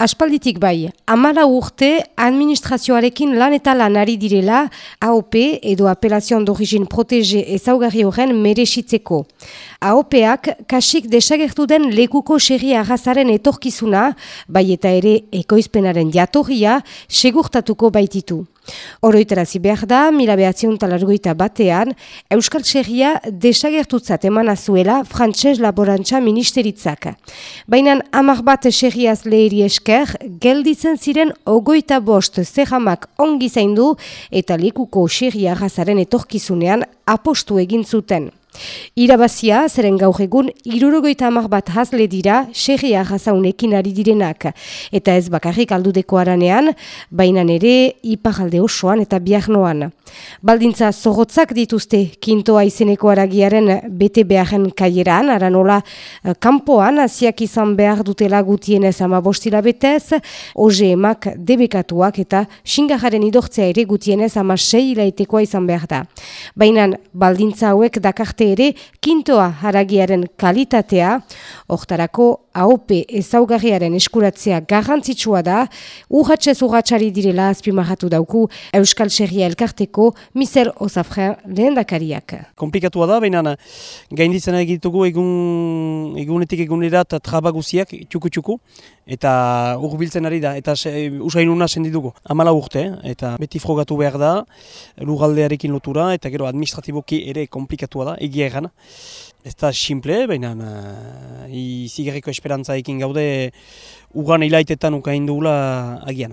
Aspalditik bai, amala urte administrazioarekin lan eta lanari direla AOP edo Apelazion d'Origin Protege ezaugarri horren meresitzeko. AOPak kasik desagertu den lekuko xerri agazaren etorkizuna, bai eta ere ekoizpenaren jatorria, segurtatuko baititu. Oroitarazi behar da, mila behatzion talargoita batean, Euskal Txerria desagertutzat eman azuela frantxez laborantza ministeritzak. Baina amar bat txerriaz leheri esker, gelditzen ziren ogoita bost zehamak ongi zaindu eta likuko txerria gazaren etorkizunean apostu egin zuten. Irabazia, zeren gaur egun, irurogoita amak bat hazle dira, xerria jazaunekin ari direnak. Eta ez bakarrik aldudeko aranean, baina ere ipagalde osoan eta biarnoan. Baldintza zogotzak dituzte kintoa izeneko aragiaren bete beharren kaieran, aranola eh, kanpoan aziak izan behar dutela gutienez ama bostila betez, oze emak debekatuak eta xingajaren idortzea ere gutienez ama sei ilaitekoa izan behar da. Baina baldintza hauek dakarte ere kintoa haragiaren kalitatea, hortarako AOP ezaugarriaren eskuratzea garrantzitsua da, urratxez urratxari direla azpimahatu dauku Euskal Txerria elkarteko Mizel Osafren lehen dakariak. Komplikatua da, baina gainditzen egitugu egun, egunetik egunerat trabaguziak, txuku-txuku, eta urbiltzen ari da, eta usain una senditugu. Amala urte, eta beti frogatu behar da, lugaldearekin lotura, eta gero administratiboki ere komplikatua da, egia egan. Ez da simple, baina uh, izigarriko esperantza ekin gaude ugan hilaitetan ukain dugula agian.